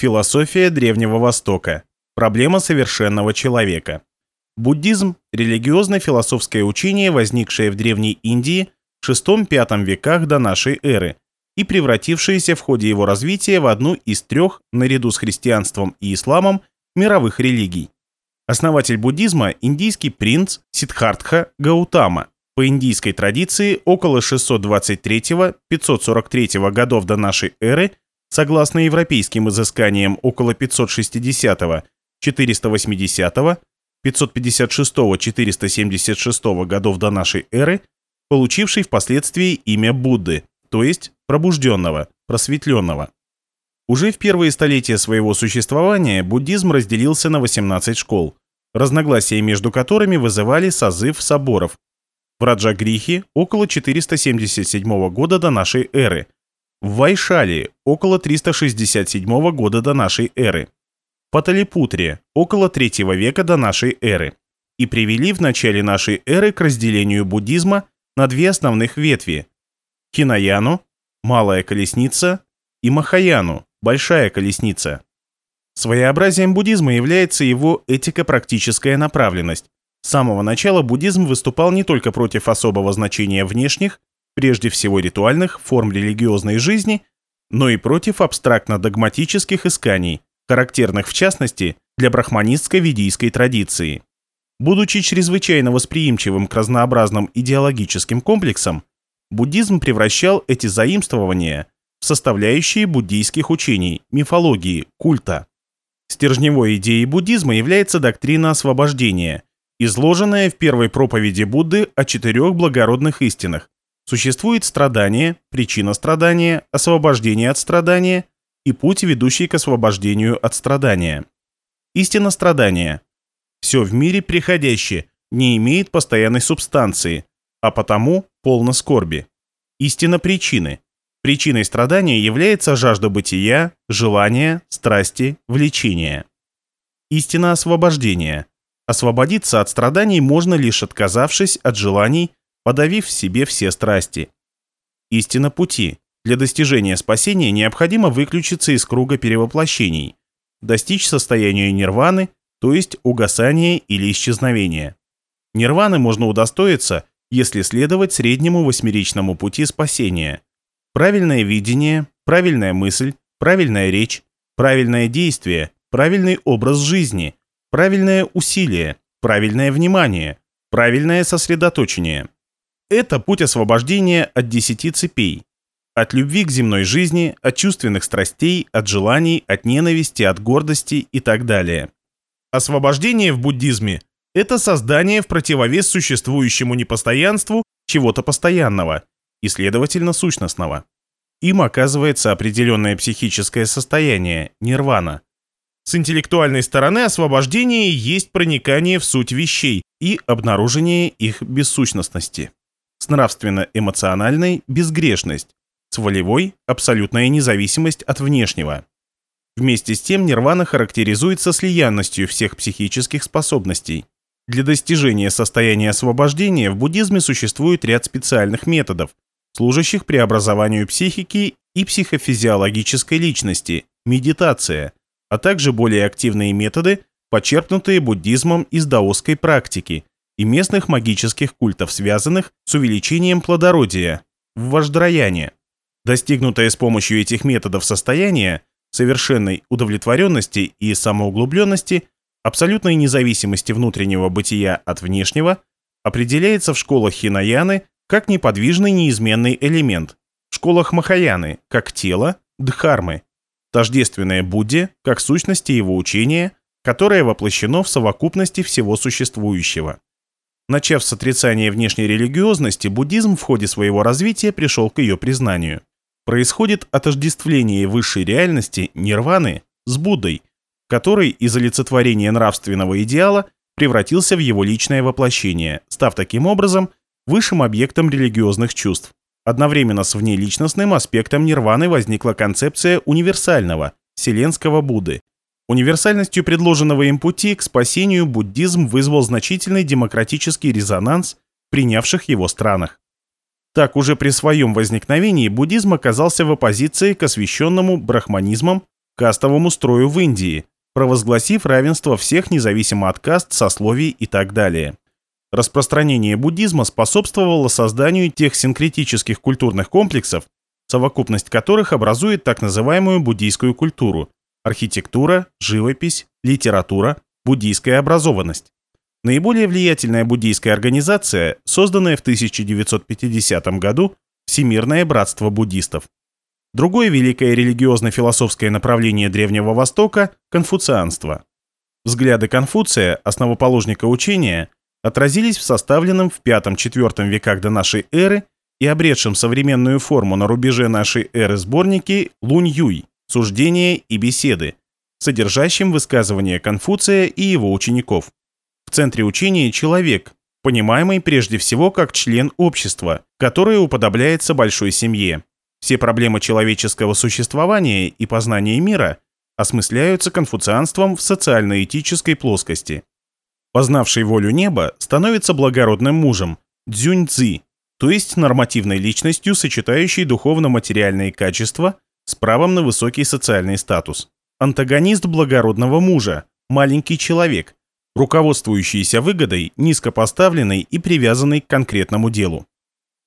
Философия Древнего Востока. Проблема совершенного человека. Буддизм – религиозно-философское учение, возникшее в Древней Индии в VI-V веках до нашей эры и превратившееся в ходе его развития в одну из трех, наряду с христианством и исламом, мировых религий. Основатель буддизма – индийский принц Сиддхартха Гаутама. По индийской традиции около 623-543 годов до нашей эры – Согласно европейским изысканиям около 560, 480, 556-476 годов до нашей эры, получивший впоследствии имя Будды, то есть пробужденного, просветленного. Уже в первые столетия своего существования буддизм разделился на 18 школ, разногласия между которыми вызывали созыв соборов. В Раджагрихе около 477 года до нашей эры – в Вайшали около 367 года до нашей эры, Паталипутре около 3 века до нашей эры и привели в начале нашей эры к разделению буддизма на две основных ветви – Хинаяну, малая колесница, и Махаяну, большая колесница. Своеобразием буддизма является его этико-практическая направленность. С самого начала буддизм выступал не только против особого значения внешних, прежде всего ритуальных форм религиозной жизни, но и против абстрактно-догматических исканий, характерных в частности для брахманистской ведийской традиции. Будучи чрезвычайно восприимчивым к разнообразным идеологическим комплексам, буддизм превращал эти заимствования в составляющие буддийских учений, мифологии, культа. Стержневой идеей буддизма является доктрина освобождения, изложенная в первой проповеди Будды о четырех благородных истинах Существует страдание, причина страдания, освобождение от страдания и путь, ведущий к освобождению от страдания. Истина страдания. Все в мире приходящее не имеет постоянной субстанции, а потому полно скорби. Истина причины. Причиной страдания является жажда бытия, желание, страсти, влечения. Истина освобождения. Освободиться от страданий можно лишь отказавшись от желаний подавив в себе все страсти. Истина пути. Для достижения спасения необходимо выключиться из круга перевоплощений, достичь состояния нирваны, то есть угасания или исчезновения. Нирваны можно удостоиться, если следовать среднему восьмеричному пути спасения. Правильное видение, правильная мысль, правильная речь, правильное действие, правильный образ жизни, правильное усилие, правильное внимание, правильное сосредоточение. Это путь освобождения от десяти цепей. От любви к земной жизни, от чувственных страстей, от желаний, от ненависти, от гордости и так далее. Освобождение в буддизме – это создание в противовес существующему непостоянству чего-то постоянного и, следовательно, сущностного. Им оказывается определенное психическое состояние – нирвана. С интеллектуальной стороны освобождение есть проникание в суть вещей и обнаружение их бессущностности с нравственно-эмоциональной – безгрешность, с волевой – абсолютная независимость от внешнего. Вместе с тем нирвана характеризуется слиянностью всех психических способностей. Для достижения состояния освобождения в буддизме существует ряд специальных методов, служащих преобразованию психики и психофизиологической личности, медитация, а также более активные методы, почерпнутые буддизмом из даосской практики, и местных магических культов, связанных с увеличением плодородия в вождрояне. Достигнутое с помощью этих методов состояние совершенной удовлетворенности и самоуглубленности, абсолютной независимости внутреннего бытия от внешнего, определяется в школах Хинаяны как неподвижный неизменный элемент, в школах Махаяны как тело, дхармы, тождественное Будде как сущности его учения, которое воплощено в совокупности всего существующего. Начав с отрицания внешней религиозности, буддизм в ходе своего развития пришел к ее признанию. Происходит отождествление высшей реальности, нирваны, с Буддой, который из олицетворения нравственного идеала превратился в его личное воплощение, став таким образом высшим объектом религиозных чувств. Одновременно с внеличностным аспектом нирваны возникла концепция универсального, вселенского Будды, Универсальностью предложенного им пути к спасению буддизм вызвал значительный демократический резонанс в принявших его странах. Так уже при своем возникновении буддизм оказался в оппозиции к освященному брахманизмом, кастовому строю в Индии, провозгласив равенство всех независимо от каст, сословий и так далее. Распространение буддизма способствовало созданию тех синкретических культурных комплексов, совокупность которых образует так называемую буддийскую культуру – архитектура, живопись, литература, буддийская образованность. Наиболее влиятельная буддийская организация, созданная в 1950 году, Всемирное братство буддистов. Другое великое религиозно-философское направление Древнего Востока – конфуцианство. Взгляды Конфуция, основоположника учения, отразились в составленном в V-IV веках до нашей эры и обретшем современную форму на рубеже нашей эры сборнике Лунь-Юй «Суждения и беседы», содержащим высказывания Конфуция и его учеников. В центре учения человек, понимаемый прежде всего как член общества, которое уподобляется большой семье. Все проблемы человеческого существования и познания мира осмысляются конфуцианством в социально-этической плоскости. Познавший волю неба становится благородным мужем, дзюнь-цзи, то есть нормативной личностью, сочетающей духовно-материальные качества с правом на высокий социальный статус. Антагонист благородного мужа, маленький человек, руководствующийся выгодой, низко поставленной и привязанной к конкретному делу.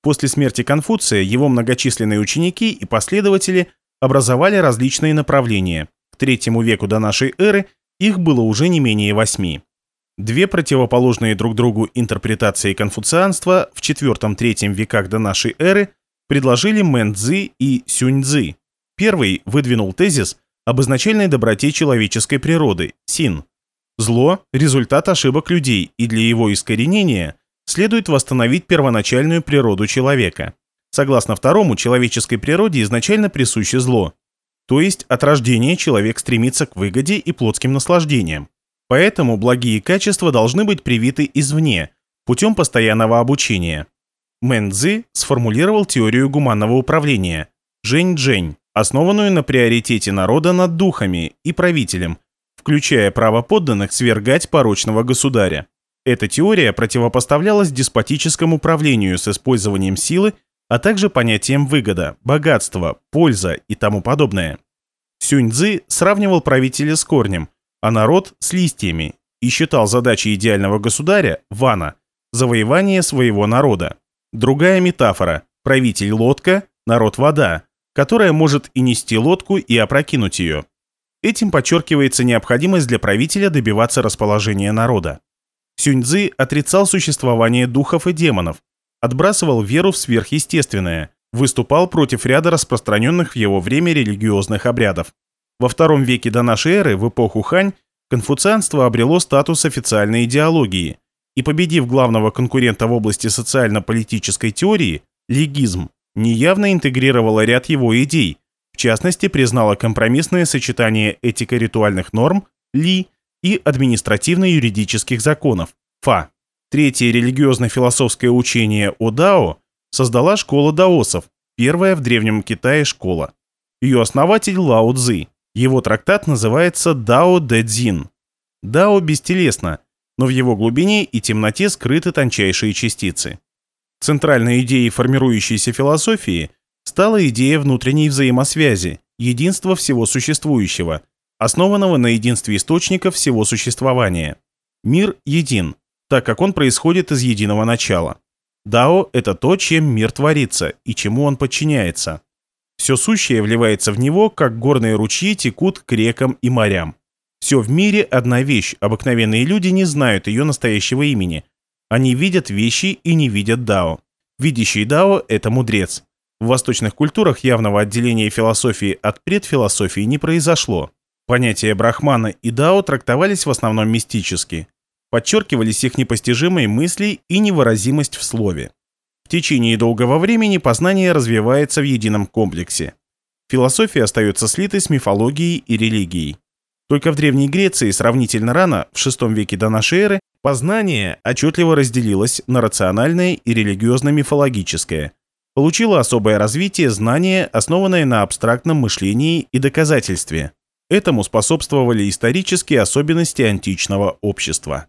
После смерти Конфуция его многочисленные ученики и последователи образовали различные направления. К третьему веку до нашей эры их было уже не менее восьми. Две противоположные друг другу интерпретации конфуцианства в IV-III веках до нашей эры предложили Мэн Цзы и Сюнь Цзы. Первый выдвинул тезис об изначальной доброте человеческой природы, син. Зло – результат ошибок людей, и для его искоренения – следует восстановить первоначальную природу человека. Согласно второму, человеческой природе изначально присуще зло. То есть от рождения человек стремится к выгоде и плотским наслаждениям. Поэтому благие качества должны быть привиты извне, путем постоянного обучения. Мэн Цзы сформулировал теорию гуманного управления – Жень-Джень, основанную на приоритете народа над духами и правителем, включая право подданных свергать порочного государя. Эта теория противопоставлялась деспотическому правлению с использованием силы, а также понятиям выгода, богатство, польза и тому подобное. Сюнь-Цзы сравнивал правителя с корнем, а народ с листьями и считал задачей идеального государя, Вана, завоевание своего народа. Другая метафора – правитель лодка, народ вода, которая может и нести лодку, и опрокинуть ее. Этим подчеркивается необходимость для правителя добиваться расположения народа. Сюньцзы отрицал существование духов и демонов, отбрасывал веру в сверхъестественное, выступал против ряда распространенных в его время религиозных обрядов. Во втором веке до нашей эры, в эпоху Хань, конфуцианство обрело статус официальной идеологии и, победив главного конкурента в области социально-политической теории, легизм, неявно интегрировало ряд его идей, в частности, признало компромиссное сочетание этико-ритуальных норм, ли, и административно-юридических законов, ФА. Третье религиозно-философское учение о Дао создала школа даосов, первая в Древнем Китае школа. Ее основатель Лао Цзи. Его трактат называется Дао Дэ Цзин. Дао бестелесно, но в его глубине и темноте скрыты тончайшие частицы. Центральной идеей формирующейся философии стала идея внутренней взаимосвязи, единства всего существующего – основанного на единстве источников всего существования. Мир един, так как он происходит из единого начала. Дао – это то, чем мир творится и чему он подчиняется. Все сущее вливается в него, как горные ручьи текут к рекам и морям. Все в мире – одна вещь, обыкновенные люди не знают ее настоящего имени. Они видят вещи и не видят Дао. Видящий Дао – это мудрец. В восточных культурах явного отделения философии от предфилософии не произошло. Понятия Брахмана и Дао трактовались в основном мистически. Подчеркивались их непостижимые мысли и невыразимость в слове. В течение долгого времени познание развивается в едином комплексе. Философия остается слитой с мифологией и религией. Только в Древней Греции сравнительно рано, в VI веке до нашей эры, познание отчетливо разделилось на рациональное и религиозно-мифологическое. Получило особое развитие знание, основанное на абстрактном мышлении и доказательстве. Этому способствовали исторические особенности античного общества.